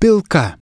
пылка.